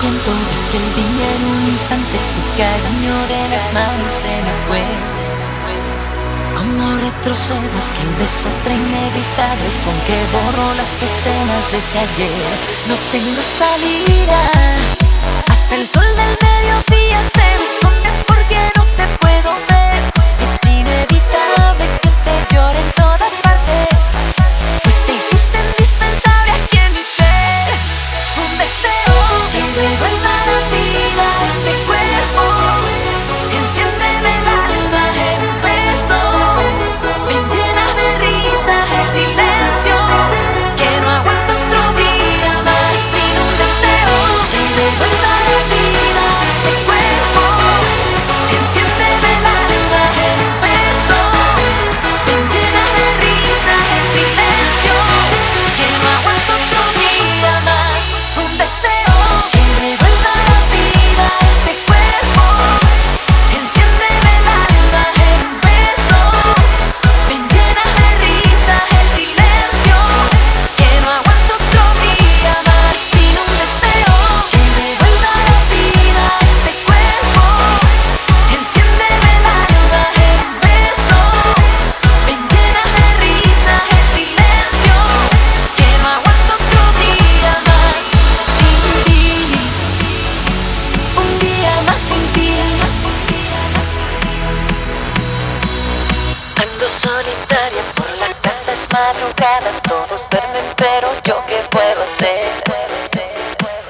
siento que el día en un instante tu cariño de las manos se me fue. Como retrocedo aquel desastre inevitable con que borro las escenas de ese ayer. No tengo salida hasta el sol del mediodía se me esconde porque no te puedo ver. Ando solitaria por la casa es madrugada, todos duermen, pero yo qué puedo hacer.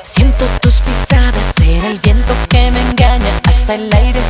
Siento tus pisadas, era el viento que me engaña, hasta el aire